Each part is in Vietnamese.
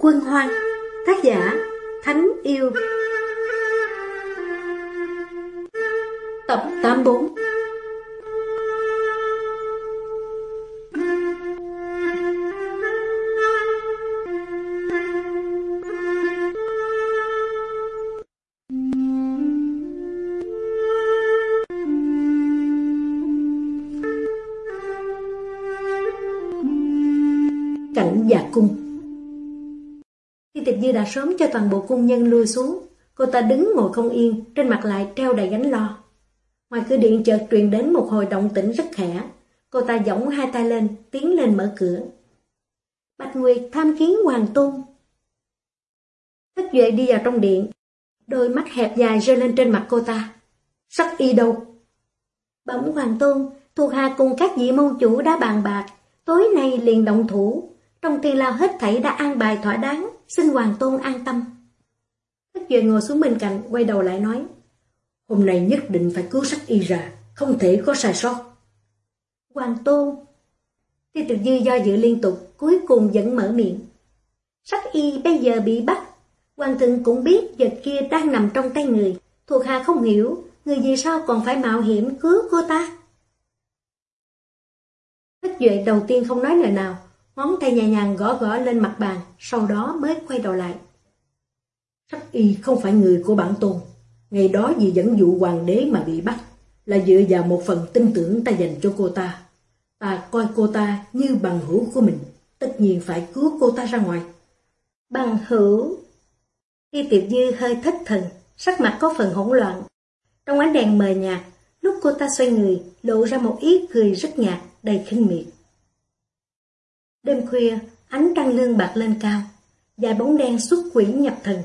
quân hoang. Tác giả Thánh Yêu. Tập 84 đã sớm cho toàn bộ cung nhân lui xuống. Cô ta đứng ngồi không yên Trên mặt lại treo đầy gánh lo. Ngoài cửa điện chợt truyền đến một hồi động tĩnh rất khẽ. Cô ta giỏng hai tay lên Tiến lên mở cửa. Bạch Nguyệt tham kiến Hoàng Tôn. Thất Duệ đi vào trong điện. Đôi mắt hẹp dài rơi lên trên mặt cô ta. Sắc y đâu? Bẩm Hoàng Tôn Thuộc hạ cùng các vị môn chủ đã bàn bạc. Tối nay liền động thủ. Trong tiên lao hết thảy đã an bài thỏa đáng, xin Hoàng Tôn an tâm. Thất Duệ ngồi xuống bên cạnh, quay đầu lại nói. Hôm nay nhất định phải cứu sắc y ra, không thể có sai sót. Hoàng Tôn Tiêu Tiểu Dư do dự liên tục, cuối cùng vẫn mở miệng. Sắc y bây giờ bị bắt, Hoàng thượng cũng biết vật kia đang nằm trong tay người, thuộc hạ không hiểu, người gì sao còn phải mạo hiểm cứu cô ta. Thất Duệ đầu tiên không nói lời nào, ngón tay nhẹ nhàng gõ gõ lên mặt bàn, sau đó mới quay đầu lại. Sắc y không phải người của bản tôn, ngày đó vì dẫn dụ hoàng đế mà bị bắt, là dựa vào một phần tin tưởng ta dành cho cô ta. Ta coi cô ta như bằng hữu của mình, tất nhiên phải cứu cô ta ra ngoài. Bằng hữu Khi Tiệp Dư hơi thất thần, sắc mặt có phần hỗn loạn. Trong ánh đèn mờ nhạt, lúc cô ta xoay người, lộ ra một ý cười rất nhạt, đầy khinh miệt. Đêm khuya, ánh trăng lương bạc lên cao, dài bóng đen xuất quỷ nhập thần.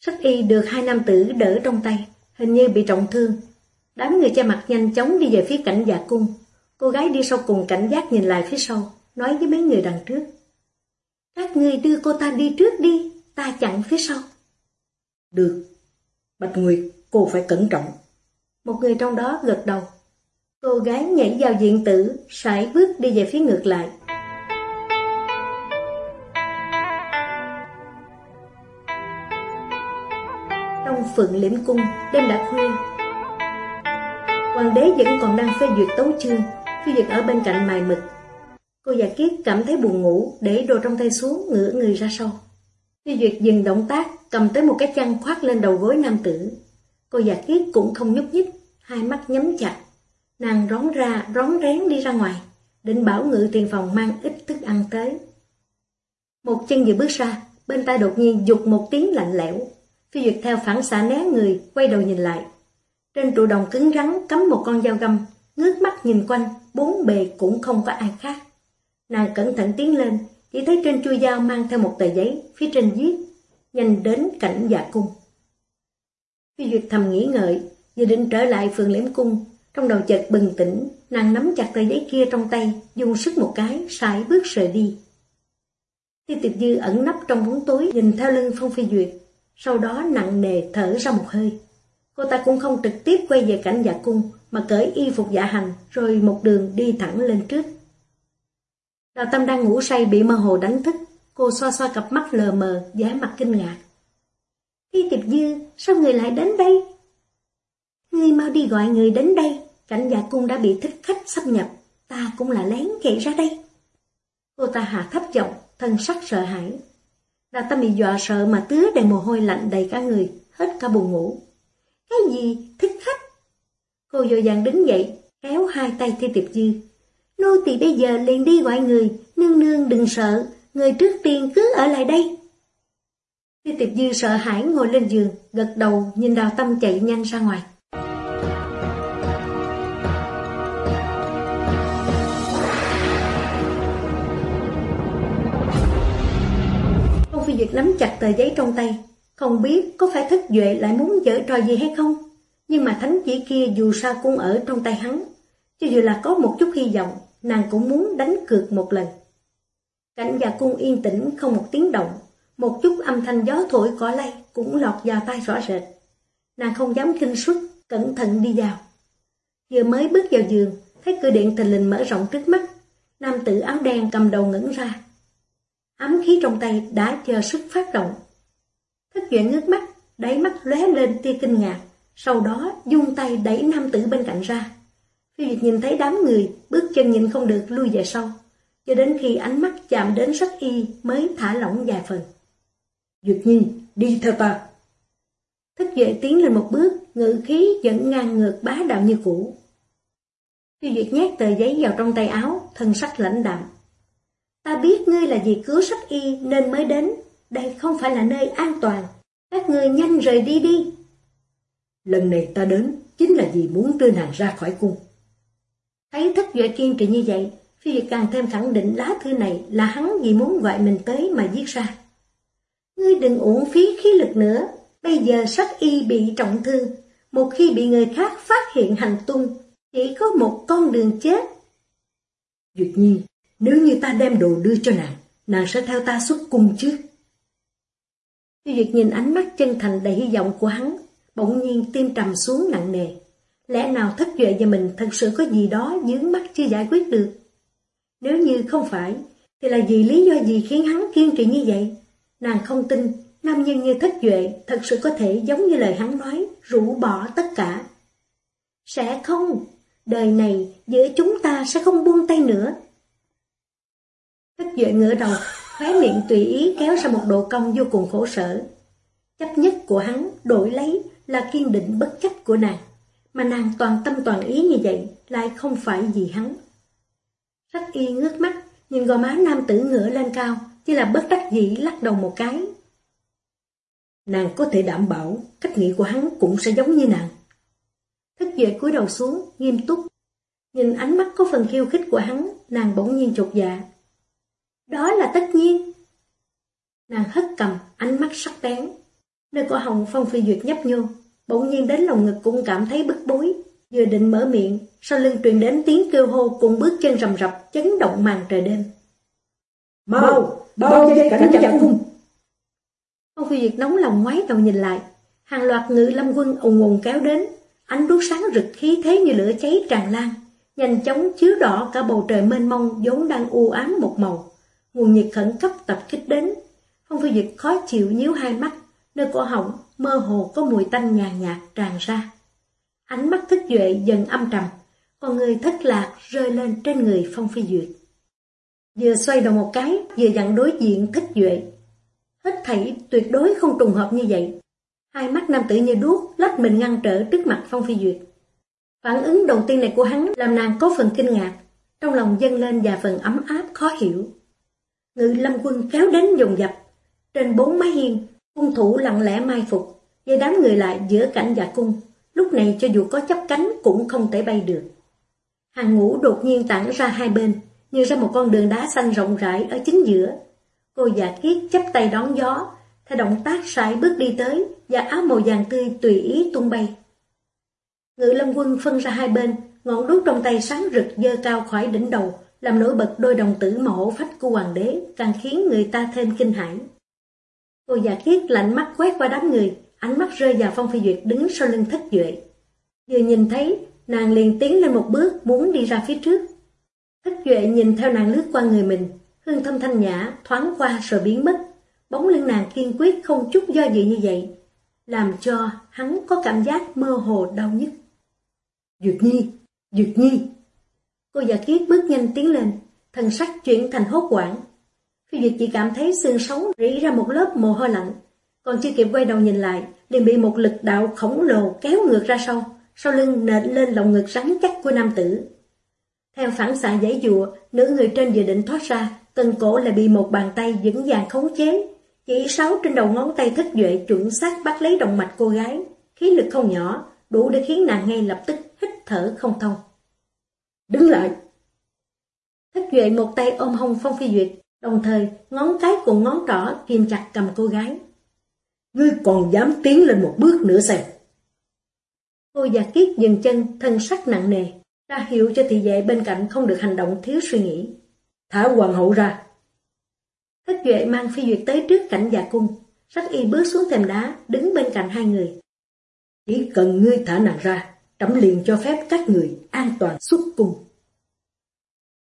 Sách y được hai nam tử đỡ trong tay, hình như bị trọng thương. Đám người che mặt nhanh chóng đi về phía cảnh dạ cung. Cô gái đi sau cùng cảnh giác nhìn lại phía sau, nói với mấy người đằng trước. Các người đưa cô ta đi trước đi, ta chặn phía sau. Được. Bạch Nguyệt, cô phải cẩn trọng. Một người trong đó gật đầu. Cô gái nhảy vào diện tử, sải bước đi về phía ngược lại. Trong phượng liễm cung, đêm đã khuya. Hoàng đế vẫn còn đang phê duyệt tấu chương, phi duyệt ở bên cạnh mài mực. Cô già kiết cảm thấy buồn ngủ, để đồ trong tay xuống, ngửa người ra sau. Phi duyệt dừng động tác, cầm tới một cái chăn khoác lên đầu gối nam tử. Cô già kiết cũng không nhúc nhích, hai mắt nhắm chặt. Nàng rón ra, rón rén đi ra ngoài, định bảo ngự tiền phòng mang ít thức ăn tới. Một chân vừa bước ra, bên tai đột nhiên dục một tiếng lạnh lẽo, Phi Duyệt theo phản xạ né người, quay đầu nhìn lại. Trên trụ đồng cứng rắn cắm một con dao găm, ngước mắt nhìn quanh, bốn bề cũng không có ai khác. Nàng cẩn thận tiến lên, chỉ thấy trên chui dao mang theo một tờ giấy, phía trên viết, nhanh đến cảnh dạ cung. Phi Duyệt thầm nghĩ ngợi, dự định trở lại phường liễm cung, trong đầu chợt bừng tỉnh, nàng nắm chặt tờ giấy kia trong tay, dùng sức một cái, sải bước rời đi. Tiêu tiệp dư ẩn nấp trong bóng tối, nhìn theo lưng Phong Phi Duyệt, sau đó nặng nề thở ra một hơi. Cô ta cũng không trực tiếp quay về cảnh dạ cung, mà cởi y phục dạ hành, rồi một đường đi thẳng lên trước. Đào Tâm đang ngủ say bị mơ hồ đánh thức, cô xoa xoa cặp mắt lờ mờ, giá mặt kinh ngạc. Thi tiệp dư, sao người lại đến đây? Ngươi mau đi gọi người đến đây, cảnh dạ cung đã bị thích khách xâm nhập, ta cũng là lén chạy ra đây. Cô ta hạ thấp giọng, thân sắc sợ hãi, Đào Tâm bị dọa sợ mà tứa đầy mồ hôi lạnh đầy cả người, hết cả buồn ngủ. Cái gì? Thích khách? Cô dội dàng đứng dậy, kéo hai tay Thi Tiệp Dư. Nô tỳ bây giờ liền đi gọi người, nương nương đừng sợ, người trước tiên cứ ở lại đây. Thi Tiệp Dư sợ hãi ngồi lên giường, gật đầu nhìn Đào Tâm chạy nhanh ra ngoài. Phi Duyệt nắm chặt tờ giấy trong tay, không biết có phải thức duệ lại muốn dở trò gì hay không. Nhưng mà thánh chỉ kia dù sao cũng ở trong tay hắn. Cho dù là có một chút hy vọng, nàng cũng muốn đánh cược một lần. Cảnh già cung yên tĩnh không một tiếng động, một chút âm thanh gió thổi cỏ lay cũng lọt vào tay rõ rệt. Nàng không dám kinh suất, cẩn thận đi vào. Vừa mới bước vào giường, thấy cửa điện thình lình mở rộng trước mắt. Nam tử áo đen cầm đầu ngẩng ra ấm khí trong tay đã chờ sức phát động. Thất duệ ngước mắt, đáy mắt lóe lên tia kinh ngạc, sau đó dung tay đẩy nam tử bên cạnh ra. Phi Duyệt nhìn thấy đám người, bước chân nhìn không được lui về sau, cho đến khi ánh mắt chạm đến sách y mới thả lỏng vài phần. Duyệt Nhi, đi theo ta. Thức Duệ tiến lên một bước, ngự khí vẫn ngang ngược bá đạo như cũ. Phi Duyệt nhét tờ giấy vào trong tay áo, thân sắc lãnh đạm. Ta biết ngươi là vì cứu sách y nên mới đến, đây không phải là nơi an toàn. Các ngươi nhanh rời đi đi. Lần này ta đến chính là vì muốn đưa nàng ra khỏi cung. Thấy thất duệ kiên trì như vậy, Phi Duyệt càng thêm khẳng định lá thư này là hắn vì muốn gọi mình tới mà viết ra. Ngươi đừng uổng phí khí lực nữa, bây giờ sách y bị trọng thương, một khi bị người khác phát hiện hành tung, chỉ có một con đường chết. Duyệt nhiên, nếu như ta đem đồ đưa cho nàng, nàng sẽ theo ta xuất cung chứ. Phi Duyệt nhìn ánh mắt chân thành đầy hy vọng của hắn, bỗng nhiên tim trầm xuống nặng nề. Lẽ nào thất duệ và mình thật sự có gì đó dướng mắt chưa giải quyết được? Nếu như không phải, thì là vì lý do gì khiến hắn kiên trì như vậy? Nàng không tin, nam nhân như thất duệ thật sự có thể giống như lời hắn nói, rũ bỏ tất cả. Sẽ không, đời này giữa chúng ta sẽ không buông tay nữa. Thất duệ ngửa đầu, khóe miệng tùy ý kéo ra một độ cong vô cùng khổ sở. Chấp nhất của hắn đổi lấy là kiên định bất chấp của nàng, mà nàng toàn tâm toàn ý như vậy lại không phải vì hắn. Sách y ngước mắt, nhìn gò má nam tử ngửa lên cao, chỉ là bất đắc dĩ lắc đầu một cái. Nàng có thể đảm bảo cách nghĩ của hắn cũng sẽ giống như nàng. thất duệ cúi đầu xuống, nghiêm túc. Nhìn ánh mắt có phần khiêu khích của hắn, nàng bỗng nhiên chột dạ. Đó là tất nhiên. Nàng hất cầm, ánh mắt sắc bén. Nơi cổ hồng phong phi duyệt nhấp nhô, bỗng nhiên đến lòng ngực cũng cảm thấy bức bối. Vừa định mở miệng, sau lưng truyền đến tiếng kêu hô cùng bước chân rầm rập chấn động màn trời đêm. Mau, bao dây cảnh chặt cung. Phong phi duyệt nóng lòng ngoái đầu nhìn lại, hàng loạt ngự lâm quân ùng ùng kéo đến, ánh đuốc sáng rực khí thế như lửa cháy tràn lan, nhanh chóng chiếu đỏ cả bầu trời mênh mông vốn đang u ám một màu. Nguồn nhiệt khẩn cấp tập kích đến, Phong phi duyệt khó chịu nhíu hai mắt, nơi cổ họng mơ hồ có mùi tanh nhàn nhạt tràn ra. Ánh mắt thức duệ dần âm trầm, con người thất lạc rơi lên trên người Phong Phi Duyệt. Vừa xoay đầu một cái, vừa dặn đối diện thích duệ. Hết thảy tuyệt đối không trùng hợp như vậy. Hai mắt nam tử như đuốc, lách mình ngăn trở trước mặt Phong Phi Duyệt. Phản ứng đầu tiên này của hắn làm nàng có phần kinh ngạc, trong lòng dâng lên và phần ấm áp khó hiểu. Ngự lâm quân kéo đến dồn dập, trên bốn mái hiên, cung thủ lặng lẽ mai phục, dây đám người lại giữa cảnh và cung, lúc này cho dù có chấp cánh cũng không thể bay được. Hàng ngũ đột nhiên tản ra hai bên, như ra một con đường đá xanh rộng rãi ở chính giữa. Cô già kiết chấp tay đón gió, theo động tác sải bước đi tới và áo màu vàng tươi tùy ý tung bay. Ngự lâm quân phân ra hai bên, ngọn đuốc trong tay sáng rực dơ cao khỏi đỉnh đầu, làm nổi bật đôi đồng tử mà hổ phách của hoàng đế, càng khiến người ta thêm kinh hãi. Cô già kiết lạnh mắt quét qua đám người, ánh mắt rơi vào Phong Phi Duyệt đứng sau lưng thất duệ. Vừa nhìn thấy, nàng liền tiến lên một bước muốn đi ra phía trước. Thất duệ nhìn theo nàng lướt qua người mình, hương thâm thanh nhã, thoáng qua rồi biến mất. Bóng lưng nàng kiên quyết không chút do dự như vậy, làm cho hắn có cảm giác mơ hồ đau nhức. Duyệt Nhi, Duyệt Nhi. Cô giả kiết bước nhanh tiến lên, thần sắc chuyển thành hốt quảng. Phi Duyệt chỉ cảm thấy xương sống rỉ ra một lớp mồ hôi lạnh, còn chưa kịp quay đầu nhìn lại, liền bị một lực đạo khổng lồ kéo ngược ra sau, sau lưng nện lên lòng ngực rắn chắc của nam tử. Theo phản xạ giấy dùa nữ người trên vừa định thoát ra, cần cổ lại bị một bàn tay vững vàng khống chế. Chỉ sáu trên đầu ngón tay thất duệ chuẩn xác bắt lấy động mạch cô gái, khí lực không nhỏ, đủ để khiến nàng ngay lập tức hít thở không thông. Đứng lại! Thất duệ một tay ôm hông Phong Phi Duyệt, đồng thời ngón cái cùng ngón trỏ kìm chặt cầm cô gái. Ngươi còn dám tiến lên một bước nữa xem. Cô già kiết dừng chân, thân sắc nặng nề, ra hiệu cho thị vệ bên cạnh không được hành động thiếu suy nghĩ. Thả hoàng hậu ra. Thất duệ mang phi duyệt tới trước cảnh già cung, sắc y bước xuống thềm đá, đứng bên cạnh hai người. Chỉ cần ngươi thả nàng ra, trẫm liền cho phép các người an toàn xuất cung.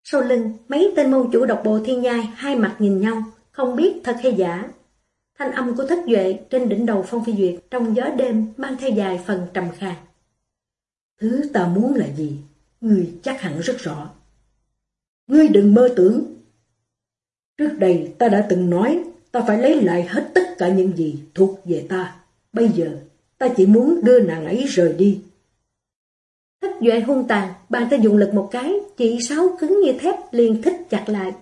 Sau lưng, mấy tên môn chủ độc bộ thiên nhai hai mặt nhìn nhau, không biết thật hay giả. Thanh âm của thất duệ trên đỉnh đầu Phong Phi Duyệt trong gió đêm mang theo dài phần trầm khàn. Thứ ta muốn là gì? Ngươi chắc hẳn rất rõ. Ngươi đừng mơ tưởng. Trước đây ta đã từng nói ta phải lấy lại hết tất cả những gì thuộc về ta. Bây giờ ta chỉ muốn đưa nàng ấy rời đi. Duệ hung tàn, bàn tay dùng lực một cái, chỉ sáu cứng như thép liền thích chặt lại.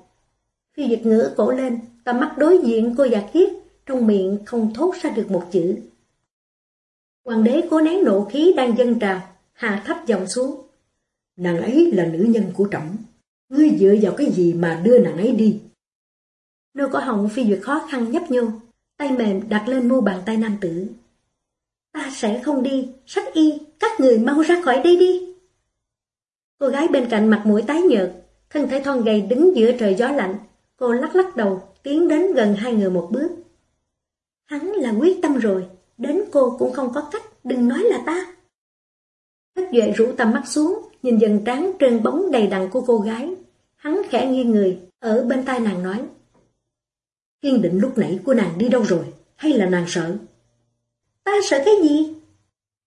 Khi giật ngửa cổ lên, ta mắt đối diện cô già kiếp trong miệng không thốt ra được một chữ. Hoàng đế cố nén nộ khí đang dâng trào, hạ thấp giọng xuống. Nàng ấy là nữ nhân của trọng, ngươi dựa vào cái gì mà đưa nàng ấy đi? Nô có họng phi duyệt khó khăn nhấp nhô, tay mềm đặt lên mu bàn tay nam tử. Ta sẽ không đi, sách y, các người mau ra khỏi đây đi. Cô gái bên cạnh mặt mũi tái nhợt, thân thể thon gầy đứng giữa trời gió lạnh. Cô lắc lắc đầu, tiến đến gần hai người một bước. Hắn là quyết tâm rồi, đến cô cũng không có cách, đừng nói là ta. Thất Duệ rủ tầm mắt xuống, nhìn dần trán trơn bóng đầy đặn của cô gái. Hắn khẽ nghiêng người, ở bên tai nàng nói. Kiên định lúc nãy của nàng đi đâu rồi, hay là nàng sợ? Ta sợ cái gì?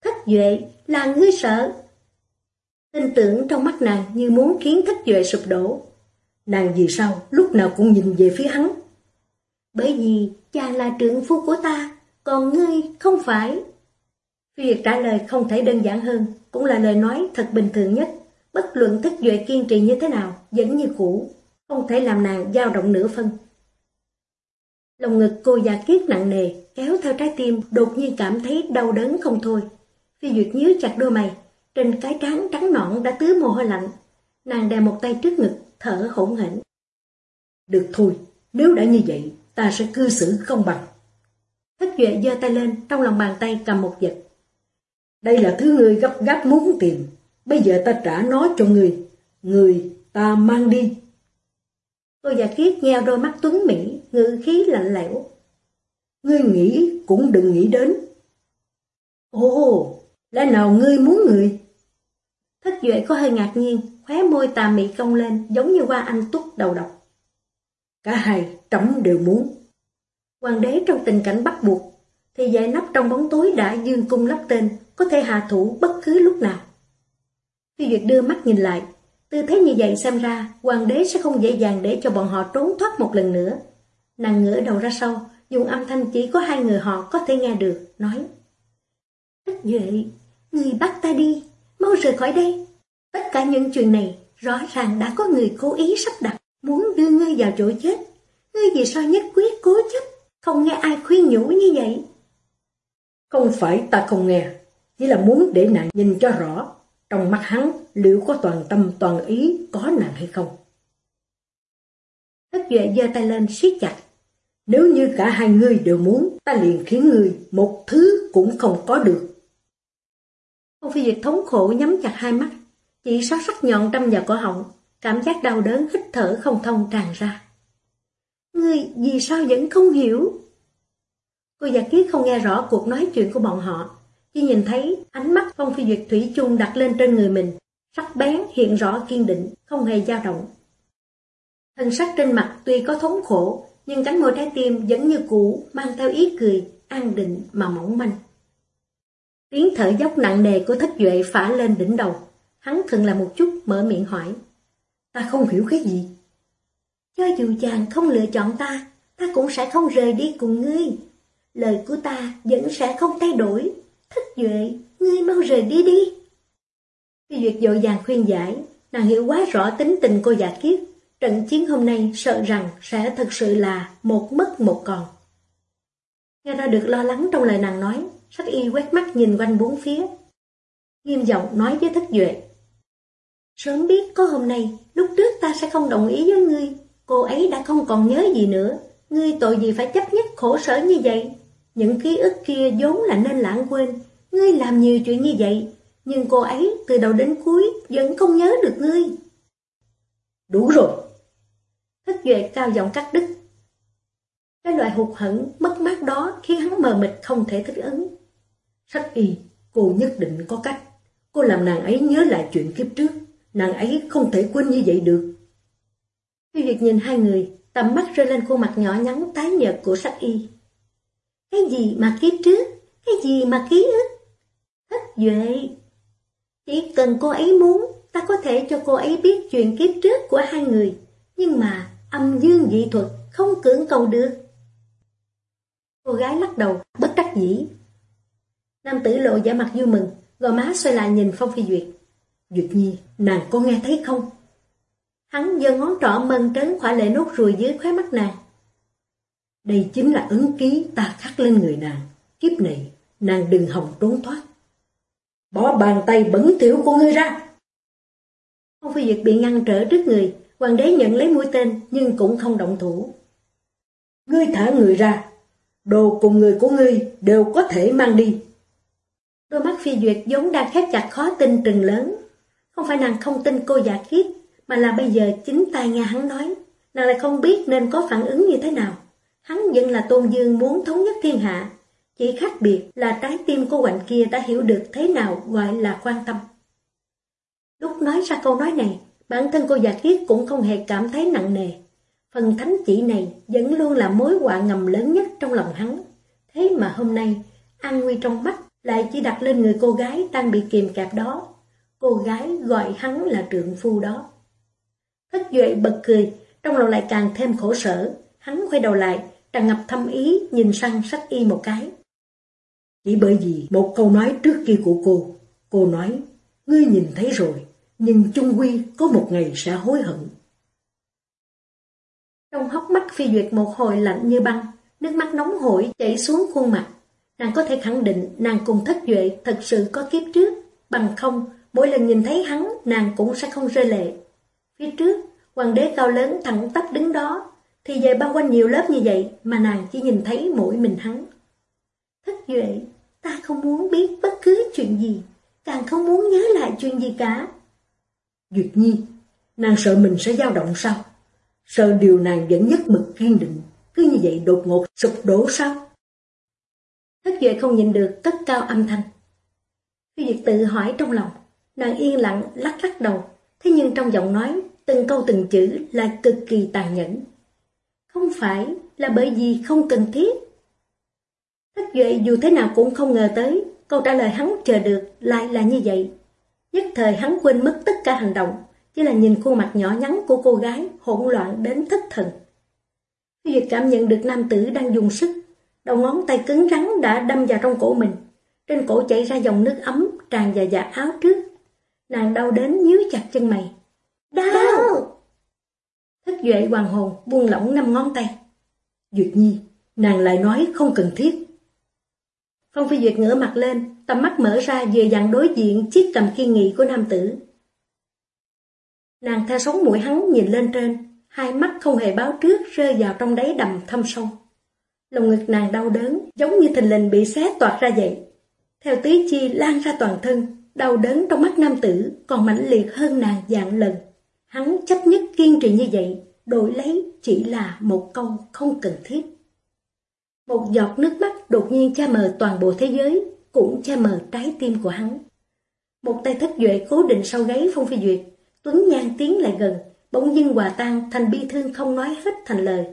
Thất Duệ là ngươi sợ. Tin tưởng trong mắt nàng như muốn khiến Thất Duệ sụp đổ. Nàng vì sao lúc nào cũng nhìn về phía hắn? Bởi vì chàng là trưởng phu của ta, còn ngươi không phải. Việc trả lời không thể đơn giản hơn, cũng là lời nói thật bình thường nhất. Bất luận Thất Duệ kiên trì như thế nào, vẫn như cũ, không thể làm nàng dao động nửa phân. Lòng ngực cô già kiết nặng nề, kéo theo trái tim, đột nhiên cảm thấy đau đớn không thôi. Phi Duyệt nhíu chặt đôi mày, trên cái trán trắng nõn đã tứ mồ hôi lạnh. Nàng đè một tay trước ngực, thở hỗn hển. Được thôi, nếu đã như vậy, ta sẽ cư xử công bằng. Thích Duệ giơ tay lên, trong lòng bàn tay cầm một vật. Đây là thứ người gấp gáp muốn tìm, bây giờ ta trả nó cho người. Người ta mang đi. Cô già kiết nheo đôi mắt tuấn mỹ, ngữ khí lạnh lẽo. Ngươi nghĩ cũng đừng nghĩ đến. Ồ, lẽ nào ngươi muốn người? Thất Duệ có hơi ngạc nhiên, khóe môi tà mị cong lên giống như qua anh túc đầu độc. Cả hai trẫm đều muốn. Hoàng đế trong tình cảnh bắt buộc, thì giải nắp trong bóng tối đã dương cung lắp tên, có thể hạ thủ bất cứ lúc nào. Phi Duyệt đưa mắt nhìn lại, tư thế như vậy xem ra hoàng đế sẽ không dễ dàng để cho bọn họ trốn thoát một lần nữa. Nàng ngửa đầu ra sau, dùng âm thanh chỉ có hai người họ có thể nghe được, nói Thất Duệ, người bắt ta đi, mau rời khỏi đây. Tất cả những chuyện này rõ ràng đã có người cố ý sắp đặt, muốn đưa ngươi vào chỗ chết. Ngươi vì sao nhất quyết cố chấp, không nghe ai khuyên nhủ như vậy? Không phải ta không nghe, chỉ là muốn để nàng nhìn cho rõ, trong mắt hắn liệu có toàn tâm toàn ý có nàng hay không. Thất Duệ giơ tay lên siết chặt. Nếu như cả hai người đều muốn, ta liền khiến người một thứ cũng không có được. Ông phi dịch thống khổ nhắm chặt hai mắt, chỉ sát sắc nhọn đâm vào cổ họng, cảm giác đau đớn hít thở không thông tràn ra. Ngươi vì sao vẫn không hiểu? Cô giả kiết không nghe rõ cuộc nói chuyện của bọn họ, chỉ nhìn thấy ánh mắt Phong Phi Duyệt Thủy chung đặt lên trên người mình, sắc bén hiện rõ kiên định, không hề dao động. Thân sắc trên mặt tuy có thống khổ, nhưng cánh môi trái tim vẫn như cũ, mang theo ý cười, an định mà mỏng manh. Tiếng thở dốc nặng nề của thất duệ phả lên đỉnh đầu. Hắn thường là một chút mở miệng hỏi. Ta không hiểu cái gì. Cho dù chàng không lựa chọn ta, ta cũng sẽ không rời đi cùng ngươi. Lời của ta vẫn sẽ không thay đổi. Thất duệ, ngươi mau rời đi đi. Phi Duyệt dội vàng khuyên giải, nàng hiểu quá rõ tính tình cô giả kiết. Trận chiến hôm nay sợ rằng sẽ thật sự là một mất một còn. Nghe ra được lo lắng trong lời nàng nói, sắc y quét mắt nhìn quanh bốn phía. Nghiêm giọng nói với thất duệ. Sớm biết có hôm nay, lúc trước ta sẽ không đồng ý với ngươi, cô ấy đã không còn nhớ gì nữa, ngươi tội gì phải chấp nhất khổ sở như vậy. Những ký ức kia vốn là nên lãng quên, ngươi làm nhiều chuyện như vậy, nhưng cô ấy từ đầu đến cuối vẫn không nhớ được ngươi. Đủ rồi. Thất duệ cao giọng cắt đứt. Cái loại hụt hẫng mất mát đó khiến hắn mờ mịt không thể thích ứng. Sách y, cô nhất định có cách. Cô làm nàng ấy nhớ lại chuyện kiếp trước. Nàng ấy không thể quên như vậy được. Phi Việt nhìn hai người, tầm mắt rơi lên khuôn mặt nhỏ nhắn tái nhợt của sắc y. Cái gì mà kiếp trước? Cái gì mà ký ức? thất Duệ! Chỉ cần cô ấy muốn, ta có thể cho cô ấy biết chuyện kiếp trước của hai người. Nhưng mà âm dương dị thuật không cưỡng cầu được. Cô gái lắc đầu, bất đắc dĩ. Nam tử lộ giả mặt vui mừng, gò má xoay lại nhìn Phong Phi Duyệt. Duyệt Nhi, nàng có nghe thấy không? Hắn giơ ngón trỏ mân trấn khỏa lệ nốt ruồi dưới khóe mắt nàng. Đây chính là ứng ký ta khắc lên người nàng. Kiếp này, nàng đừng hòng trốn thoát. Bỏ bàn tay bẩn thiểu của ngươi ra. Phong Phi Duyệt bị ngăn trở trước người, hoàng đế nhận lấy mũi tên nhưng cũng không động thủ. Ngươi thả người ra, đồ cùng người của ngươi đều có thể mang đi. Đôi mắt Phi Duyệt vốn đang khép chặt khó tin trừng lớn. Không phải nàng không tin cô giả khiết mà là bây giờ chính tay nghe hắn nói, nàng lại không biết nên có phản ứng như thế nào. Hắn vẫn là tôn dương muốn thống nhất thiên hạ, chỉ khác biệt là trái tim cô quạnh kia đã hiểu được thế nào gọi là quan tâm. Lúc nói ra câu nói này, bản thân cô giả kiết cũng không hề cảm thấy nặng nề. Phần thánh chỉ này vẫn luôn là mối họa ngầm lớn nhất trong lòng hắn. Thế mà hôm nay, an nguy trong mắt lại chỉ đặt lên người cô gái đang bị kìm kẹp đó. Cô gái gọi hắn là trượng phu đó. Thất Duệ bật cười, trong lòng lại càng thêm khổ sở. Hắn quay đầu lại, tràn ngập thâm ý nhìn sang sách y một cái. Chỉ bởi vì một câu nói trước kia của cô, cô nói, ngươi nhìn thấy rồi, nhưng chung quy có một ngày sẽ hối hận. Trong hốc mắt phi duyệt một hồi lạnh như băng, nước mắt nóng hổi chảy xuống khuôn mặt. Nàng có thể khẳng định nàng cùng thất duệ thật sự có kiếp trước, bằng không, mỗi lần nhìn thấy hắn nàng cũng sẽ không rơi lệ. Phía trước, hoàng đế cao lớn thẳng tắp đứng đó, thì về bao quanh nhiều lớp như vậy mà nàng chỉ nhìn thấy mỗi mình hắn. Thất duệ, ta không muốn biết bất cứ chuyện gì, càng không muốn nhớ lại chuyện gì cả. Duyệt Nhi, nàng sợ mình sẽ dao động sao? Sợ điều nàng vẫn nhất mực kiên định, cứ như vậy đột ngột sụp đổ sao? Thất Duệ không nhìn được cất cao âm thanh. Khi Duyệt tự hỏi trong lòng, nàng yên lặng lắc lắc đầu, thế nhưng trong giọng nói, từng câu từng chữ là cực kỳ tàn nhẫn. Không phải là bởi vì không cần thiết. Thất Duệ dù thế nào cũng không ngờ tới, câu trả lời hắn chờ được lại là như vậy. Nhất thời hắn quên mất tất cả hành động, chỉ là nhìn khuôn mặt nhỏ nhắn của cô gái hỗn loạn đến thất thần. Phi Duyệt cảm nhận được nam tử đang dùng sức, đầu ngón tay cứng rắn đã đâm vào trong cổ mình. Trên cổ chảy ra dòng nước ấm tràn vào dạ áo trước. Nàng đau đến nhíu chặt chân mày. Đau! Thất Duệ hoàng hồn buông lỏng năm ngón tay. Duyệt Nhi, nàng lại nói không cần thiết. Phong Phi Duyệt ngửa mặt lên, tầm mắt mở ra vừa dặn đối diện chiếc cầm kiên nghị của nam tử. Nàng theo sống mũi hắn nhìn lên trên, hai mắt không hề báo trước rơi vào trong đáy đầm thâm sâu. Lòng ngực nàng đau đớn, giống như thình lình bị xé toạt ra vậy. Theo tí chi lan ra toàn thân, đau đớn trong mắt nam tử còn mãnh liệt hơn nàng dạng lần. Hắn chấp nhất kiên trì như vậy, đổi lấy chỉ là một câu không cần thiết. Một giọt nước mắt đột nhiên cha mờ toàn bộ thế giới, cũng cha mờ trái tim của hắn. Một tay thất duệ cố định sau gáy Phong Phi Duyệt, Tuấn Nhan tiến lại gần, bỗng dưng hòa tan thành bi thương không nói hết thành lời.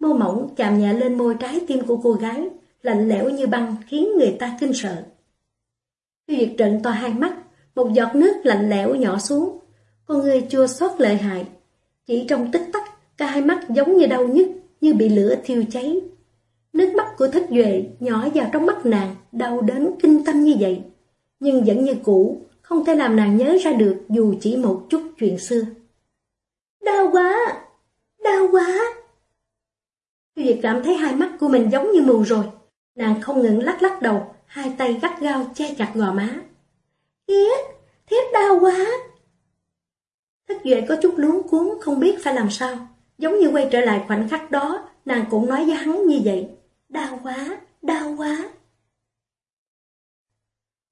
Mô mỏng chạm nhẹ lên môi trái tim của cô gái, lạnh lẽo như băng khiến người ta kinh sợ. Phi Duyệt trận to hai mắt, một giọt nước lạnh lẽo nhỏ xuống, con người chua xót lợi hại. Chỉ trong tích tắc, cả hai mắt giống như đau nhức, như bị lửa thiêu cháy. Nước mắt của thất duệ nhỏ vào trong mắt nàng, đau đến kinh tâm như vậy. Nhưng vẫn như cũ, không thể làm nàng nhớ ra được dù chỉ một chút chuyện xưa. Đau quá! Đau quá! Tiêu Diệt cảm thấy hai mắt của mình giống như mù rồi. Nàng không ngừng lắc lắc đầu, hai tay gắt gao che chặt gò má. Thiết! Thiết đau quá! Thất Duệ có chút luống cuốn không biết phải làm sao. Giống như quay trở lại khoảnh khắc đó, nàng cũng nói với hắn như vậy. Đau quá! Đau quá!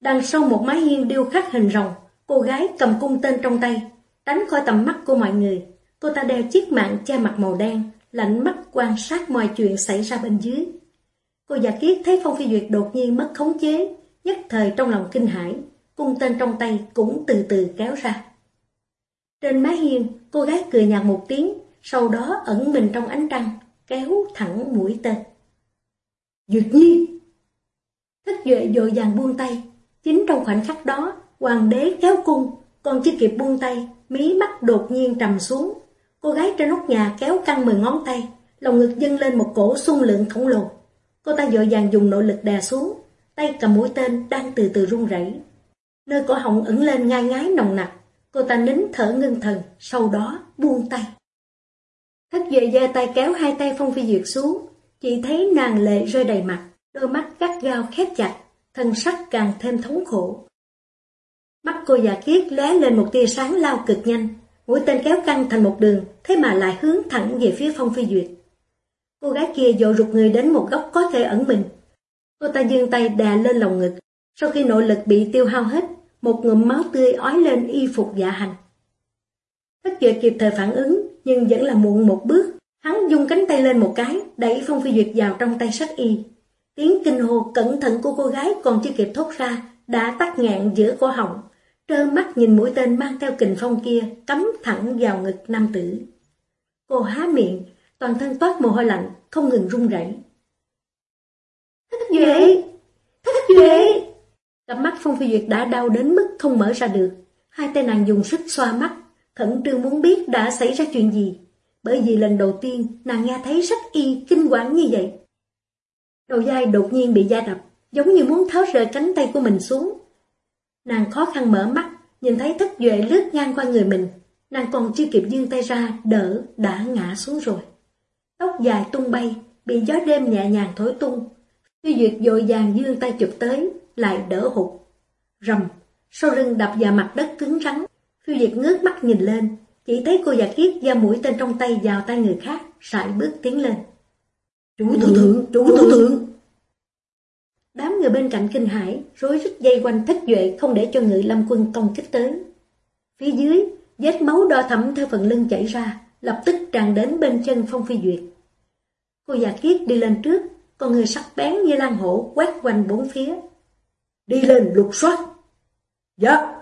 Đằng sau một mái hiên điêu khắc hình rồng, cô gái cầm cung tên trong tay, tránh khỏi tầm mắt của mọi người. Cô ta đeo chiếc mạng che mặt màu đen, lạnh mắt quan sát mọi chuyện xảy ra bên dưới. Cô giả kiết thấy Phong Phi Duyệt đột nhiên mất khống chế, nhất thời trong lòng kinh hãi, cung tên trong tay cũng từ từ kéo ra. Trên mái hiên, cô gái cười nhạt một tiếng, sau đó ẩn mình trong ánh trăng, kéo thẳng mũi tên. Duyệt nhi! Thích Duệ dội dàng buông tay, chính trong khoảnh khắc đó, hoàng đế kéo cung, còn chưa kịp buông tay, mí mắt đột nhiên trầm xuống. Cô gái trên nóc nhà kéo căng mười ngón tay, lòng ngực dâng lên một cổ xung lượng khổng lồ. Cô ta dội dàng dùng nội lực đè xuống, tay cầm mũi tên đang từ từ run rẩy. Nơi cổ họng ẩn lên ngai ngái nồng nặc, cô ta nín thở ngưng thần, sau đó buông tay. Thất Duệ giơ tay kéo hai tay Phong Phi Duyệt xuống, chỉ thấy nàng lệ rơi đầy mặt, đôi mắt gắt gao khép chặt, thân sắc càng thêm thống khổ. Mắt cô già kiết lóe lên một tia sáng lao cực nhanh, mũi tên kéo căng thành một đường, thế mà lại hướng thẳng về phía Phong Phi Duyệt. Cô gái kia dội rụt người đến một góc có thể ẩn mình. Cô ta dương tay đà lên lòng ngực, sau khi nội lực bị tiêu hao hết, một ngụm máu tươi ói lên y phục dạ hành. Thất Duyệt kịp thời phản ứng, nhưng vẫn là muộn một bước. Hắn dung cánh tay lên một cái, đẩy Phong Phi Duyệt vào trong tay sách y. Tiếng kinh hồ cẩn thận của cô gái còn chưa kịp thốt ra, đã tắt ngạn giữa cổ họng. Trơ mắt nhìn mũi tên mang theo kình phong kia, cắm thẳng vào ngực nam tử. Cô há miệng, toàn thân toát mồ hôi lạnh, không ngừng run rẩy. Thất Duệ! Thất Duệ! Cặp mắt Phong Phi Duyệt đã đau đến mức không mở ra được. Hai tay nàng dùng sức xoa mắt, khẩn trương muốn biết đã xảy ra chuyện gì. Bởi vì lần đầu tiên nàng nghe thấy sách y kinh quản như vậy. Đầu dai đột nhiên bị da đập, giống như muốn tháo rời cánh tay của mình xuống. Nàng khó khăn mở mắt, nhìn thấy thất duệ lướt ngang qua người mình. Nàng còn chưa kịp dương tay ra, đỡ, đã ngã xuống rồi. Tóc dài tung bay, bị gió đêm nhẹ nhàng thổi tung. Phi Duyệt dội vàng dương tay chụp tới, lại đỡ hụt. Rầm, sau lưng đập vào mặt đất cứng rắn. Phi Duyệt ngước mắt nhìn lên, chỉ thấy cô già kiết ra mũi tên trong tay vào tay người khác, sải bước tiến lên. Chủ thượng, chủ thượng! Đám người bên cạnh kinh hải, rối rít dây quanh thất duệ không để cho ngự lâm quân công kích tới. Phía dưới, vết máu đo thẩm theo phần lưng chảy ra, lập tức tràn đến bên chân Phong Phi Duyệt. Cô già kiết đi lên trước, con người sắc bén như lan hổ quét quanh bốn phía. Đi lên lục soát. Dạ.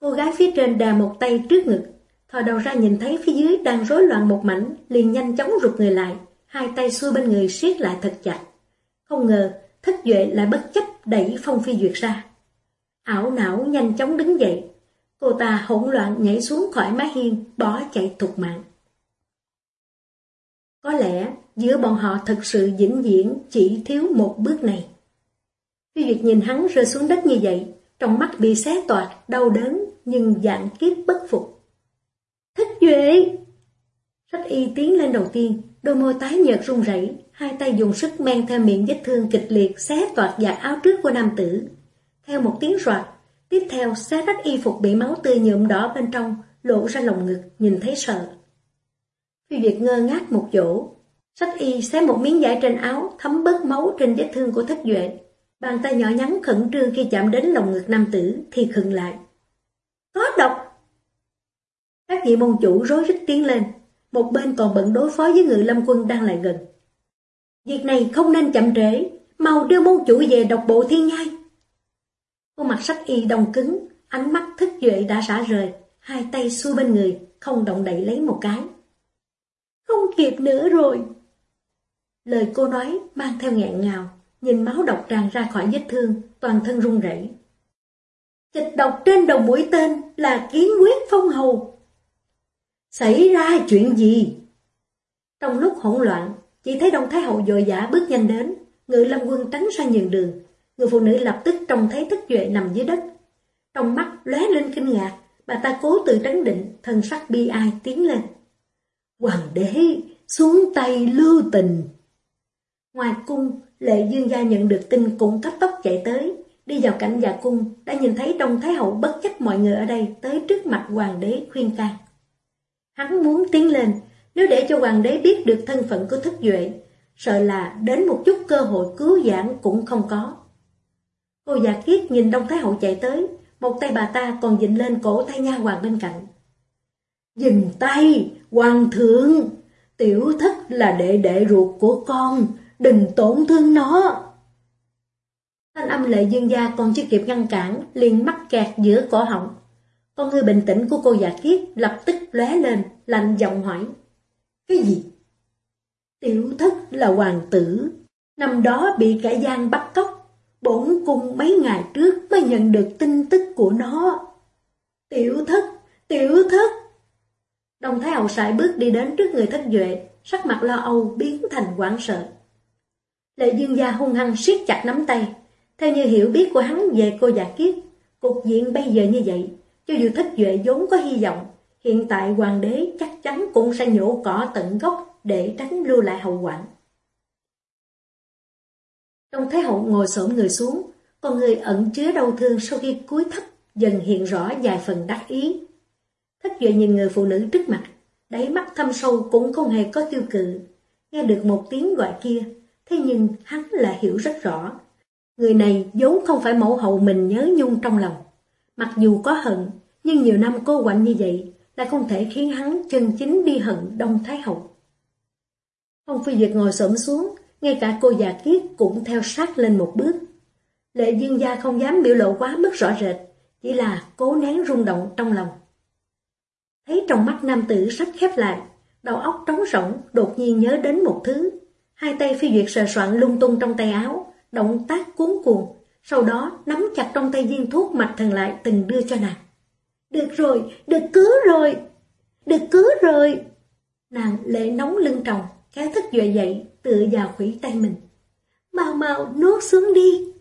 Cô gái phía trên đà một tay trước ngực, thò đầu ra nhìn thấy phía dưới đang rối loạn một mảnh, liền nhanh chóng rụt người lại, hai tay xuôi bên người siết lại thật chặt. Không ngờ, thất duệ lại bất chấp đẩy Phong Phi Duyệt ra. Ảo não nhanh chóng đứng dậy, cô ta hỗn loạn nhảy xuống khỏi mái hiên, bỏ chạy thục mạng. Có lẽ giữa bọn họ thật sự vĩnh viễn chỉ thiếu một bước này. Phi Duyệt nhìn hắn rơi xuống đất như vậy, trong mắt bị xé toạc, đau đớn, nhưng dạng kiếp bất phục. Duệ! Sách y tiến lên đầu tiên, đôi môi tái nhợt run rẩy, hai tay dùng sức men theo miệng vết thương kịch liệt xé toạc giặt áo trước của nam tử. Theo một tiếng roạt, tiếp theo xé rách y phục bị máu tươi nhuộm đỏ bên trong, lộ ra lồng ngực, nhìn thấy sợ. Phi Việt ngơ ngác một chỗ, sách y xé một miếng vải trên áo, thấm bớt máu trên vết thương của thất duệ. Bàn tay nhỏ nhắn khẩn trương khi chạm đến lồng ngực nam tử thì khừng lại. Có độc! Các vị môn chủ rối rít tiến lên, một bên còn bận đối phó với người lâm quân đang lại gần. Việc này không nên chậm trễ, mau đưa môn chủ về độc bộ thiên nhai. Khuôn mặt sách y đông cứng, ánh mắt thức duệ đã xả rời, hai tay xuôi bên người, không động đậy lấy một cái. Không kịp nữa rồi. Lời cô nói mang theo nghẹn ngào, nhìn máu độc tràn ra khỏi vết thương, toàn thân run rẩy. Kịch độc trên đầu mũi tên là kiến quyết phong hầu. Xảy ra chuyện gì? Trong lúc hỗn loạn, chỉ thấy đồng Thái Hậu dội dã bước nhanh đến, ngự lâm quân tránh sang nhường đường. Người phụ nữ lập tức trông thấy thức duệ nằm dưới đất. Trong mắt lóe lên kinh ngạc, bà ta cố tự trấn định, thân sắc bi ai tiến lên. Hoàng đế, xuống tay lưu tình. Ngoài cung, Lệ Dương Gia nhận được tin cũng cấp tốc chạy tới, đi vào cảnh già cung, đã nhìn thấy Đông Thái Hậu bất chấp mọi người ở đây tới trước mặt hoàng đế khuyên can. Hắn muốn tiến lên, nếu để cho hoàng đế biết được thân phận của thức duệ, sợ là đến một chút cơ hội cứu giảng cũng không có. Cô già kiết nhìn Đông Thái Hậu chạy tới, một tay bà ta còn dịnh lên cổ tay nha hoàng bên cạnh. Dừng tay, hoàng thượng, tiểu thất là đệ đệ ruột của con, đừng tổn thương nó. Thanh âm lệ dương gia còn chưa kịp ngăn cản, liền mắc kẹt giữa cổ họng. Con người bình tĩnh của cô già kiết lập tức lóe lên, lạnh giọng hỏi. Cái gì? Tiểu thất là hoàng tử, năm đó bị kẻ gian bắt cóc, bổn cung mấy ngày trước mới nhận được tin tức của nó. Tiểu thất, tiểu thất. Đồng Thái Hậu sải bước đi đến trước người thất duệ, sắc mặt lo âu biến thành quảng sợ. Lệ dương gia hung hăng siết chặt nắm tay, theo như hiểu biết của hắn về cô giả kiết, cục diện bây giờ như vậy, cho dù thất duệ vốn có hy vọng, hiện tại hoàng đế chắc chắn cũng sẽ nhổ cỏ tận gốc để tránh lưu lại hậu quả. Trong Thái Hậu ngồi xổm người xuống, con người ẩn chứa đau thương sau khi cúi thấp dần hiện rõ vài phần đắc ý. Thất duệ nhìn người phụ nữ trước mặt, đáy mắt thâm sâu cũng không hề có tiêu cự. Nghe được một tiếng gọi kia, thế nhưng hắn là hiểu rất rõ. Người này vốn không phải mẫu hậu mình nhớ nhung trong lòng. Mặc dù có hận, nhưng nhiều năm cô quạnh như vậy là không thể khiến hắn chân chính đi hận Đông Thái Hậu. Phong Phi Duyệt ngồi xổm xuống, ngay cả cô già kiết cũng theo sát lên một bước. Lệ dương gia không dám biểu lộ quá mức rõ rệt, chỉ là cố nén rung động trong lòng. Thấy trong mắt nam tử sắp khép lại, đầu óc trống rỗng, đột nhiên nhớ đến một thứ. Hai tay Phi Duyệt sờ soạn lung tung trong tay áo, động tác cuốn cuồng, sau đó nắm chặt trong tay viên thuốc mạch thần lại từng đưa cho nàng. Được rồi, được cứu rồi, được cứu rồi. Nàng lệ nóng lưng tròng, khá thức dậy dậy, tựa vào khủy tay mình. Mau mau nuốt xuống đi.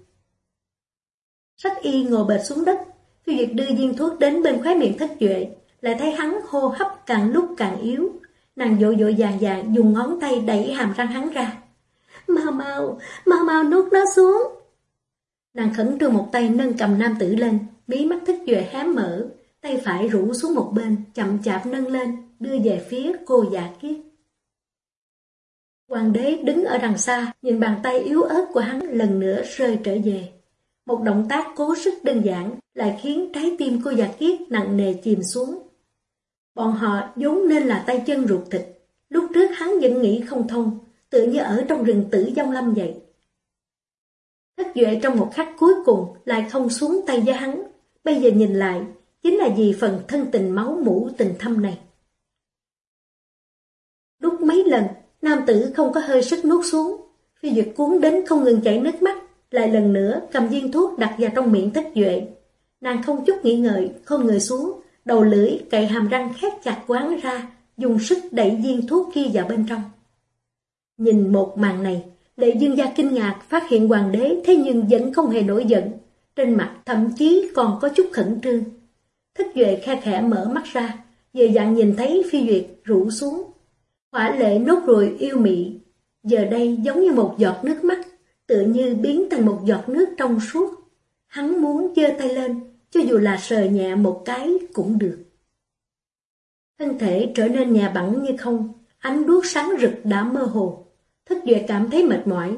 Sách y ngồi bệt xuống đất, phi duyệt đưa viên thuốc đến bên khóe miệng thất duệ, lại thấy hắn hô hấp càng lúc càng yếu. Nàng dội dội vàng vàng dùng ngón tay đẩy hàm răng hắn ra. Mau mau, mau mau nuốt nó xuống. Nàng khẩn trương một tay nâng cầm nam tử lên, mí mắt thích duệ hám mở, tay phải rủ xuống một bên, chậm chạp nâng lên, đưa về phía cô già kiết. Hoàng đế đứng ở đằng xa, nhìn bàn tay yếu ớt của hắn lần nữa rơi trở về. Một động tác cố sức đơn giản lại khiến trái tim cô già kiết nặng nề chìm xuống. Bọn họ vốn nên là tay chân ruột thịt. Lúc trước hắn vẫn nghĩ không thông, tự như ở trong rừng tử dông lâm vậy. Thất duệ trong một khắc cuối cùng lại không xuống tay với hắn. Bây giờ nhìn lại, chính là vì phần thân tình máu mũ tình thâm này. Đúc mấy lần, nam tử không có hơi sức nuốt xuống. Phi Duyệt cuốn đến không ngừng chảy nước mắt, lại lần nữa cầm viên thuốc đặt vào trong miệng thất duệ. Nàng không chút nghĩ ngợi, không người xuống, đầu lưỡi cậy hàm răng khép chặt quán ra, dùng sức đẩy viên thuốc kia vào bên trong. Nhìn một màn này, Đệ Dương gia kinh ngạc phát hiện hoàng đế thế nhưng vẫn không hề nổi giận, trên mặt thậm chí còn có chút khẩn trương. Thích Duệ khe khẽ mở mắt ra, về dạng nhìn thấy phi duyệt rủ xuống. Hỏa lệ nốt ruồi yêu mị, giờ đây giống như một giọt nước mắt, tự như biến thành một giọt nước trong suốt. Hắn muốn giơ tay lên, cho dù là sờ nhẹ một cái cũng được. Thân thể trở nên nhà bẳng như không, ánh đuốc sáng rực đã mơ hồ. Thất Duyệt cảm thấy mệt mỏi.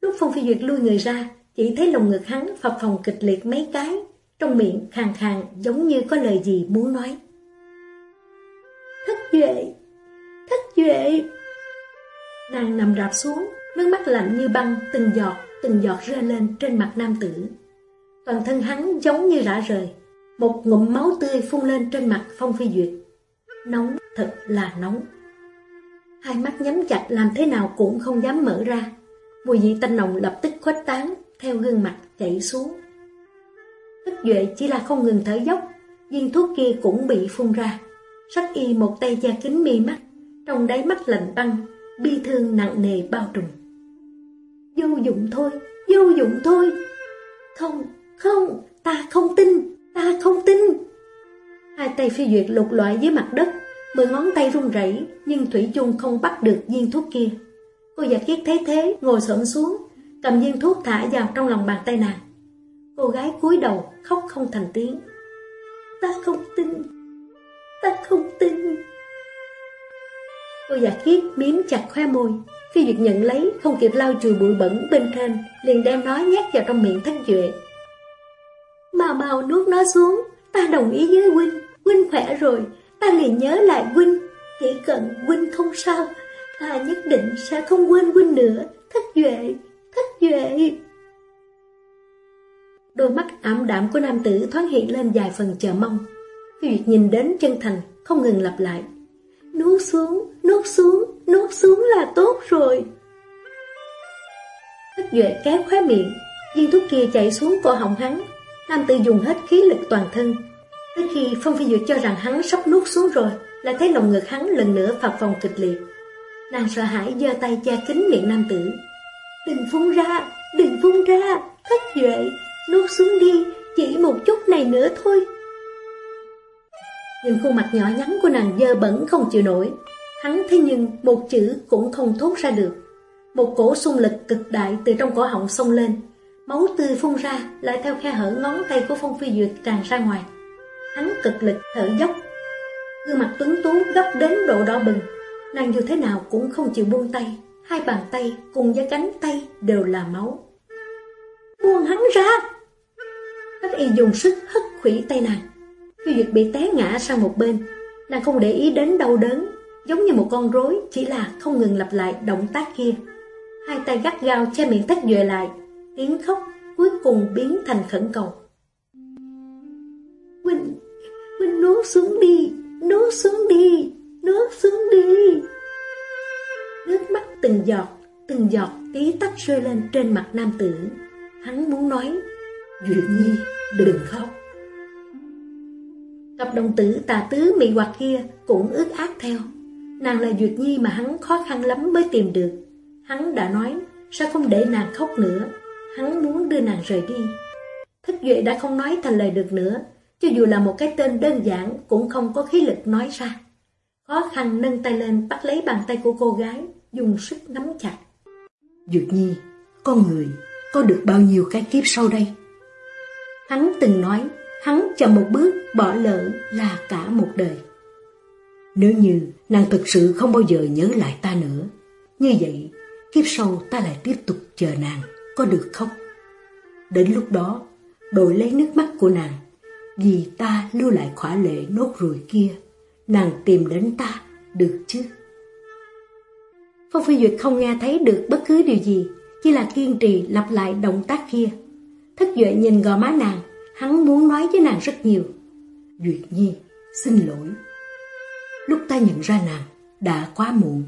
Lúc Phong Phi Duyệt lui người ra, chỉ thấy lồng ngực hắn phập phòng kịch liệt mấy cái, trong miệng khàn khàn giống như có lời gì muốn nói. Thất Duệ! Thất Duệ! Nàng nằm rạp xuống, nước mắt lạnh như băng, từng giọt, từng giọt rơi lên trên mặt nam tử. Toàn thân hắn giống như rã rời, một ngụm máu tươi phun lên trên mặt Phong Phi Duyệt. Nóng, thật là nóng. Hai mắt nhắm chặt làm thế nào cũng không dám mở ra. Mùi vị tanh nồng lập tức khuếch tán, theo gương mặt chảy xuống. tức Duệ chỉ là không ngừng thở dốc, viên thuốc kia cũng bị phun ra. sắc y một tay che kính mi mắt, trong đáy mắt lạnh băng, bi thương nặng nề bao trùm. Vô dụng thôi, vô dụng thôi. Không, không, ta không tin, ta không tin. Hai tay phi duyệt lục loại dưới mặt đất, mười ngón tay run rẩy nhưng Thủy chung không bắt được viên thuốc kia. Cô giả kiết thấy thế, ngồi sợn xuống, cầm viên thuốc thả vào trong lòng bàn tay nàng. Cô gái cúi đầu, khóc không thành tiếng. Ta không tin, ta không tin. Cô giả kiết miếm chặt khoe môi, phi duyệt nhận lấy, không kịp lau chùi bụi bẩn bên trên, liền đem nó nhét vào trong miệng thất duệ. Mau mau nuốt nó xuống, ta đồng ý với huynh, huynh khỏe rồi, ta liền nhớ lại huynh, chỉ cần huynh không sao, ta nhất định sẽ không quên huynh nữa, thất duệ, thất duệ. Đôi mắt ảm đạm của nam tử thoáng hiện lên vài phần chờ mong. Duyệt nhìn đến chân thành, không ngừng lặp lại. Nuốt xuống, nuốt xuống, nuốt xuống là tốt rồi. Thất Duệ kéo khóe miệng, viên thuốc kia chạy xuống cổ họng hắn. Nam Tử dùng hết khí lực toàn thân. Tới khi Phong Phi Duyệt cho rằng hắn sắp nuốt xuống rồi, lại thấy lòng ngực hắn lần nữa phập phòng kịch liệt. Nàng sợ hãi giơ tay che kín miệng nam tử. Đừng phun ra, đừng phun ra, thất duệ, nuốt xuống đi, chỉ một chút này nữa thôi. Nhìn khuôn mặt nhỏ nhắn của nàng dơ bẩn không chịu nổi, hắn thế nhưng một chữ cũng không thốt ra được. Một cổ xung lực cực đại từ trong cổ họng xông lên, máu tươi phun ra lại theo khe hở ngón tay của Phong Phi Duyệt tràn ra ngoài. Hắn cực lực thở dốc, gương mặt tuấn tú gấp đến độ đỏ bừng, nàng dù thế nào cũng không chịu buông tay, hai bàn tay cùng với cánh tay đều là máu. Buông hắn ra! Bác y dùng sức hất khủy tay nàng. Phi Duyệt bị té ngã sang một bên, nàng không để ý đến đau đớn, giống như một con rối, chỉ là không ngừng lặp lại động tác kia. Hai tay gắt gao che miệng tách về lại, tiếng khóc cuối cùng biến thành khẩn cầu. Huynh, mình nuốt xuống đi, nuốt xuống đi, nuốt xuống đi. Nước mắt từng giọt, từng giọt tí tách rơi lên trên mặt nam tử. Hắn muốn nói, Duyệt Nhi, đừng khóc. Cặp đồng tử tà tứ mị hoặc kia cũng ướt át theo. Nàng là Duyệt Nhi mà hắn khó khăn lắm mới tìm được. Hắn đã nói, sao không để nàng khóc nữa. Hắn muốn đưa nàng rời đi. Thích Duệ đã không nói thành lời được nữa, cho dù là một cái tên đơn giản cũng không có khí lực nói ra. Khó khăn nâng tay lên bắt lấy bàn tay của cô gái, dùng sức nắm chặt. Duyệt Nhi, con người có được bao nhiêu cái kiếp sau đây? Hắn từng nói, hắn chậm một bước bỏ lỡ là cả một đời. Nếu như nàng thực sự không bao giờ nhớ lại ta nữa, như vậy kiếp sau ta lại tiếp tục chờ nàng, có được không? Đến lúc đó, đổi lấy nước mắt của nàng, vì ta lưu lại khỏa lệ nốt ruồi kia, nàng tìm đến ta, được chứ? Phong Phi Duyệt không nghe thấy được bất cứ điều gì, chỉ là kiên trì lặp lại động tác kia. Thất Duệ nhìn gò má nàng, hắn muốn nói với nàng rất nhiều. Duyệt Nhi, xin lỗi. Lúc ta nhận ra nàng, đã quá muộn,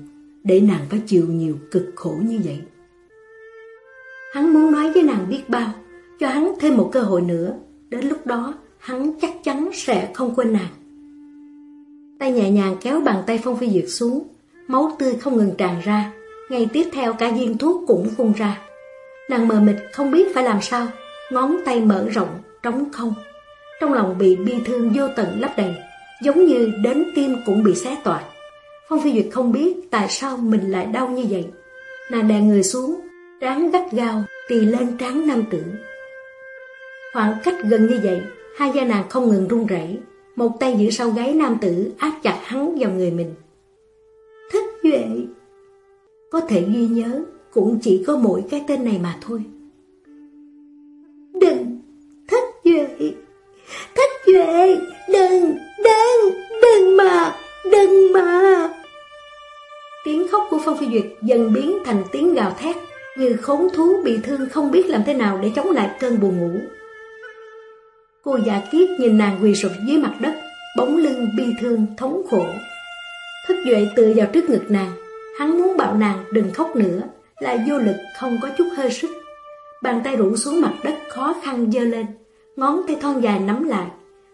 để nàng phải chịu nhiều cực khổ như vậy. Hắn muốn nói với nàng biết bao, cho hắn thêm một cơ hội nữa, đến lúc đó hắn chắc chắn sẽ không quên nàng. Tay nhẹ nhàng kéo bàn tay Phong Phi Duyệt xuống, máu tươi không ngừng tràn ra, ngày tiếp theo cả viên thuốc cũng phun ra. Nàng mờ mịt không biết phải làm sao, ngón tay mở rộng, trống không. Trong lòng bị bi thương vô tận lấp đầy, giống như đến tim cũng bị xé toạc. Phong Phi Duyệt không biết tại sao mình lại đau như vậy. Nàng đè người xuống, ráng gắt gao, tì lên trán nam tử. Khoảng cách gần như vậy, hai da nàng không ngừng run rẩy, một tay giữ sau gáy nam tử áp chặt hắn vào người mình. Thích Duệ Có thể ghi nhớ cũng chỉ có mỗi cái tên này mà thôi. Đừng, Thích Duệ Thích Duệ, đừng, đừng, đừng mà, đừng mà. Tiếng khóc của Phong Phi Duyệt dần biến thành tiếng gào thét, như khốn thú bị thương không biết làm thế nào để chống lại cơn buồn ngủ. Cô giả kiết nhìn nàng quỳ sụp dưới mặt đất, bóng lưng bi thương, thống khổ. Thức Duệ tựa vào trước ngực nàng, hắn muốn bảo nàng đừng khóc nữa, lại vô lực không có chút hơi sức. Bàn tay rủ xuống mặt đất khó khăn dơ lên, ngón tay thon dài nắm lại,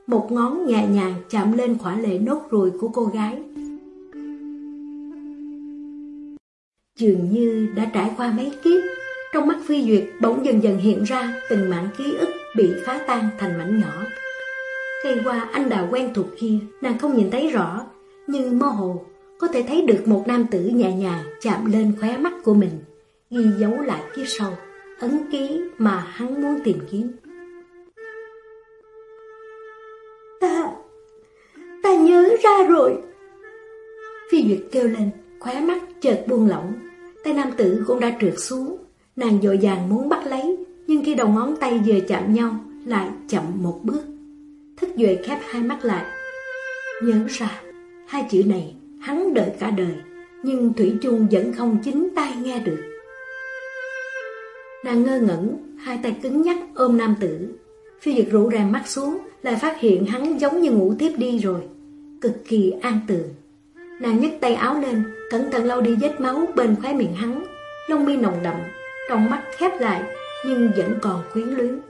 một ngón nhẹ nhàng chạm lên khỏa lệ nốt ruồi của cô gái. Dường như đã trải qua mấy kiếp, trong mắt Phi Duyệt bỗng dần dần hiện ra từng mảng ký ức bị phá tan thành mảnh nhỏ. Cây qua anh đào quen thuộc kia, nàng không nhìn thấy rõ, nhưng mơ hồ có thể thấy được một nam tử nhẹ nhàng chạm lên khóe mắt của mình, ghi dấu lại kiếp sau, ấn ký mà hắn muốn tìm kiếm. Ta, ta nhớ ra rồi. Phi Duyệt kêu lên, khóe mắt chợt buông lỏng, tay nam tử cũng đã trượt xuống, nàng dội vàng muốn bắt lấy, nhưng khi đầu ngón tay vừa chạm nhau, lại chậm một bước. thức Duệ khép hai mắt lại. Nhớ ra, hai chữ này hắn đợi cả đời, nhưng Thủy chung vẫn không chính tay nghe được. Nàng ngơ ngẩn, hai tay cứng nhắc ôm nam tử. Phi dịch rủ ràng mắt xuống, lại phát hiện hắn giống như ngủ tiếp đi rồi, cực kỳ an tường. Nàng nhấc tay áo lên, cẩn thận lau đi vết máu bên khóe miệng hắn, lông mi nồng đậm, trong mắt khép lại, nhưng vẫn còn quyến luyến.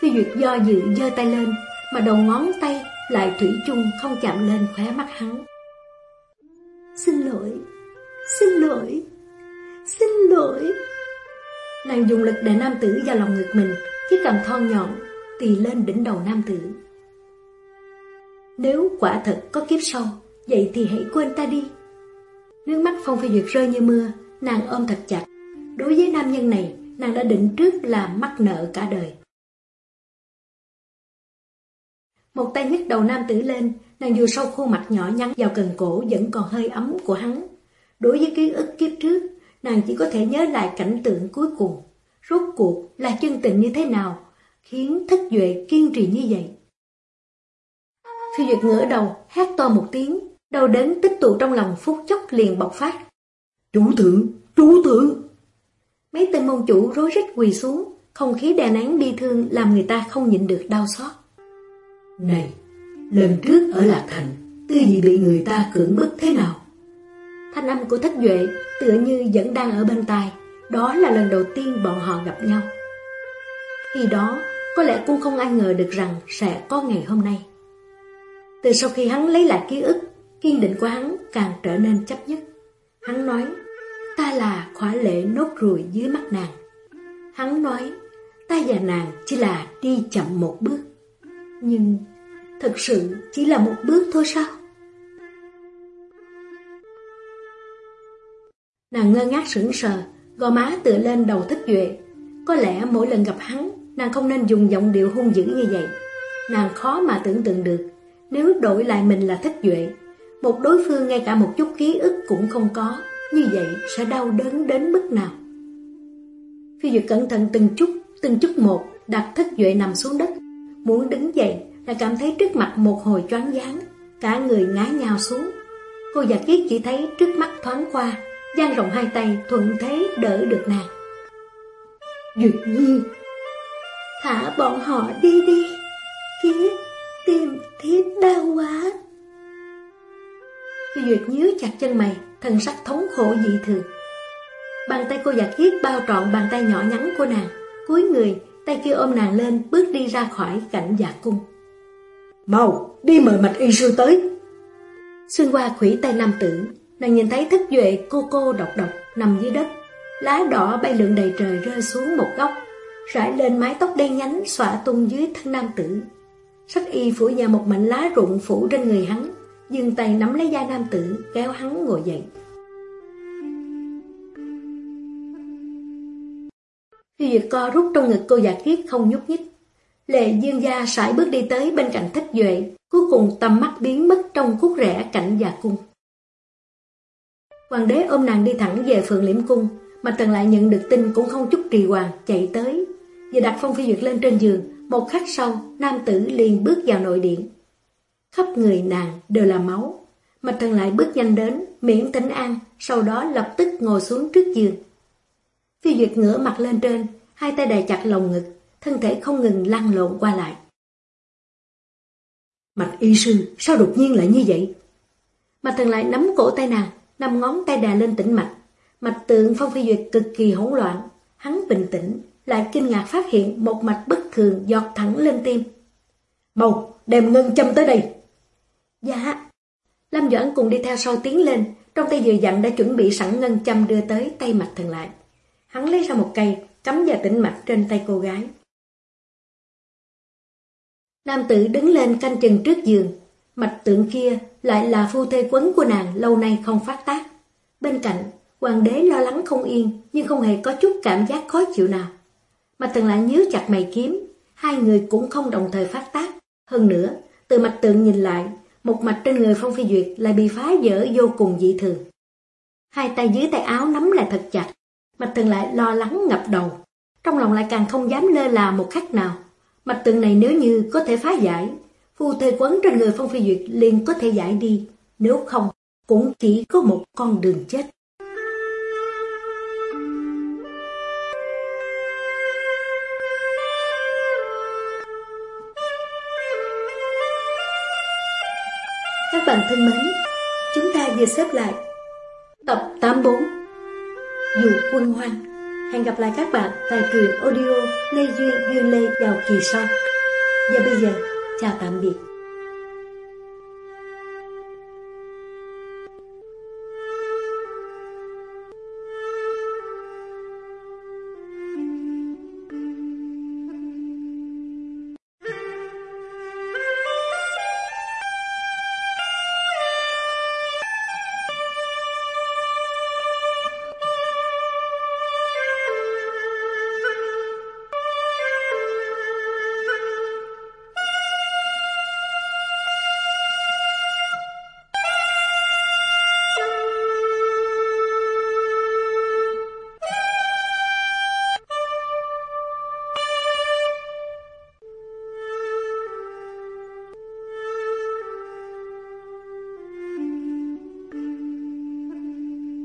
Phi Duyệt do dự giơ tay lên, mà đầu ngón tay lại thủy chung không chạm lên khóe mắt hắn. Xin lỗi, xin lỗi, xin lỗi. Nàng dùng lực để nam tử vào lòng ngực mình, chiếc cầm thon nhọn, tì lên đỉnh đầu nam tử. Nếu quả thật có kiếp sau, vậy thì hãy quên ta đi. Nước mắt Phong Phi Duyệt rơi như mưa, nàng ôm thật chặt. Đối với nam nhân này, nàng đã định trước là mắc nợ cả đời. Một tay nhấc đầu nam tử lên, nàng dù sâu khuôn mặt nhỏ nhắn vào cần cổ vẫn còn hơi ấm của hắn. Đối với ký ức kiếp trước, nàng chỉ có thể nhớ lại cảnh tượng cuối cùng. Rốt cuộc là chân tình như thế nào, khiến thất duệ kiên trì như vậy. Phi Duyệt ngửa đầu, hát to một tiếng, đau đớn tích tụ trong lòng phút chốc liền bộc phát. Chủ thượng, chủ thượng! Mấy tên môn chủ rối rít quỳ xuống, không khí đè nén bi thương làm người ta không nhịn được đau xót. Này, lần trước ở Lạc Thành, tư gì bị người ta cưỡng bức thế nào? Thanh âm của thất duệ tựa như vẫn đang ở bên tai, đó là lần đầu tiên bọn họ gặp nhau. Khi đó, có lẽ cũng không ai ngờ được rằng sẽ có ngày hôm nay. Từ sau khi hắn lấy lại ký ức, kiên định của hắn càng trở nên chấp nhất. Hắn nói, ta là khóa lễ nốt ruồi dưới mắt nàng. Hắn nói, ta và nàng chỉ là đi chậm một bước. Nhưng thật sự chỉ là một bước thôi sao? Nàng ngơ ngác sững sờ, gò má tựa lên đầu thích duệ. Có lẽ mỗi lần gặp hắn, nàng không nên dùng giọng điệu hung dữ như vậy. Nàng khó mà tưởng tượng được, nếu đổi lại mình là thích duệ, một đối phương ngay cả một chút ký ức cũng không có, như vậy sẽ đau đớn đến mức nào? Phi Duyệt cẩn thận từng chút, từng chút một, đặt thất duệ nằm xuống đất. Muốn đứng dậy là cảm thấy trước mặt một hồi choáng váng, cả người ngã nhào xuống. Cô giả kiết chỉ thấy trước mắt thoáng qua, dang rộng hai tay thuận thế đỡ được nàng. Duyệt Nhi, thả bọn họ đi đi, khiết, tim thiết đau quá. phi Duyệt nhíu chặt chân mày, thân sắc thống khổ dị thường. Bàn tay cô giả kiết bao trọn bàn tay nhỏ nhắn của nàng, cúi người, tay kia ôm nàng lên, bước đi ra khỏi cảnh giả cung. Mau, đi mời mạch y sư tới. Xuyên qua khủy tay nam tử, nàng nhìn thấy thức duệ cô cô độc độc nằm dưới đất. Lá đỏ bay lượn đầy trời rơi xuống một góc, rải lên mái tóc đen nhánh xõa tung dưới thân nam tử. Sách y phủ nhà một mảnh lá rụng phủ trên người hắn, dừng tay nắm lấy da nam tử, kéo hắn ngồi dậy. Khi Duyệt co rút trong ngực cô giả kiết không nhúc nhích. Lệ dương gia sải bước đi tới bên cạnh thích duệ, cuối cùng tầm mắt biến mất trong khúc rẽ cạnh già cung. Hoàng đế ôm nàng đi thẳng về phượng liễm cung, mà tần lại nhận được tin cũng không chút trì hoàng, chạy tới. Vừa đặt Phong Phi Duyệt lên trên giường, một khắc sau, nam tử liền bước vào nội điện. Khắp người nàng đều là máu. Mạch thần lại bước nhanh đến, miễn tỉnh an, sau đó lập tức ngồi xuống trước giường. Phi Duyệt ngửa mặt lên trên, hai tay đè chặt lồng ngực, thân thể không ngừng lăn lộn qua lại. Mạch y sư, sao đột nhiên lại như vậy? Mạch thần lại nắm cổ tay nàng, năm ngón tay đè lên tĩnh mạch. Mạch tượng Phong Phi Duyệt cực kỳ hỗn loạn, hắn bình tĩnh, lại kinh ngạc phát hiện một mạch bất thường giọt thẳng lên tim. Mau, đem ngân châm tới đây. Dạ. Lâm Doãn cùng đi theo sau tiến lên, trong tay vừa dặn đã chuẩn bị sẵn ngân châm đưa tới tay mạch thần lại. Hắn lấy ra một cây, cắm vào tĩnh mạch trên tay cô gái. Nam tử đứng lên canh chừng trước giường, mạch tượng kia lại là phu thê quấn của nàng lâu nay không phát tác. Bên cạnh, hoàng đế lo lắng không yên nhưng không hề có chút cảm giác khó chịu nào. Mạch thần lại nhíu chặt mày kiếm, hai người cũng không đồng thời phát tác. Hơn nữa, từ mạch tượng nhìn lại, một mạch trên người Phong Phi Duyệt lại bị phá vỡ vô cùng dị thường. Hai tay dưới tay áo nắm lại thật chặt, mạch tường lại lo lắng ngập đầu. Trong lòng lại càng không dám lơ là một khắc nào. Mạch tường này nếu như có thể phá giải, phù thê quấn trên người Phong Phi Duyệt liền có thể giải đi, nếu không cũng chỉ có một con đường chết. Bạn thân mến, chúng ta vừa xếp lại. Tập 84 Dù quân hoang Hẹn gặp lại các bạn tại truyện audio Lê Duyên Duyên Lê vào kỳ sau. Và bây giờ, chào tạm biệt.